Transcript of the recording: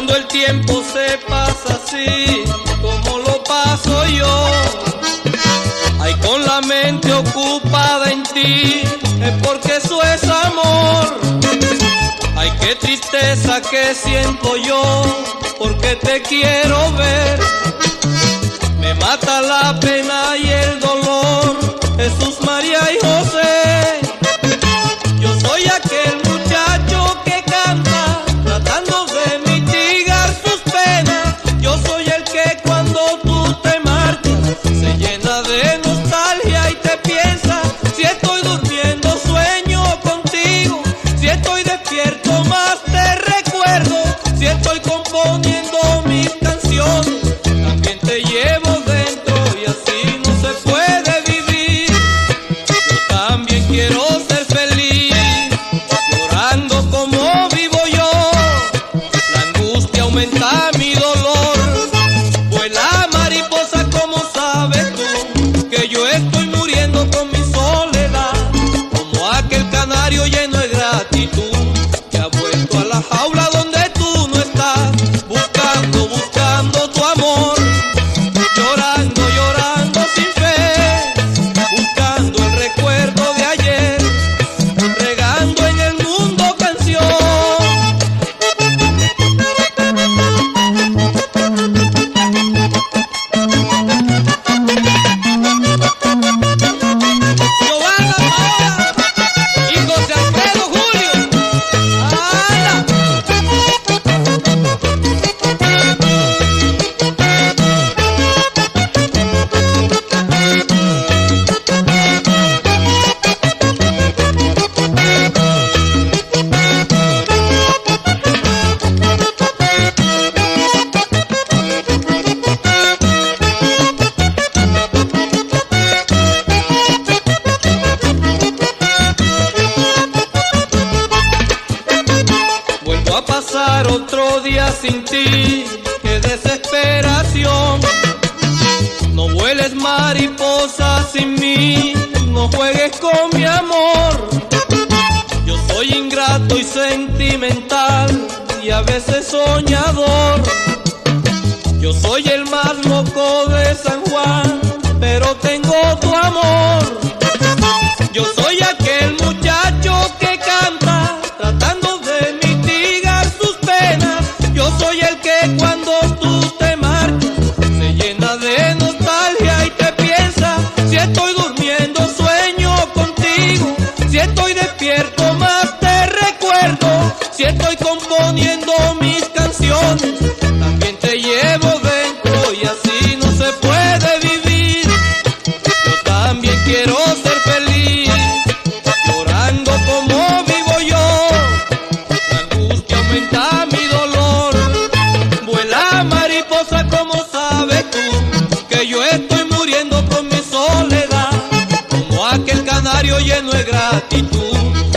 Cuando el tiempo se pasa así, como lo paso yo, ay con la mente ocupada en ti, es porque eso es amor. Ay qué tristeza que siento yo, porque te quiero ver, me mata la pena y a un otro día sin ti, qué desesperación. No vueles mariposa sin mí, no juegues con mi amor. Yo soy ingrato y sentimental y a veces soñador. Yo soy el más loco de San Juan, pero tengo tu amor. Yo soy aquel canario lleno de gratitud.